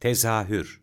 Tezahür.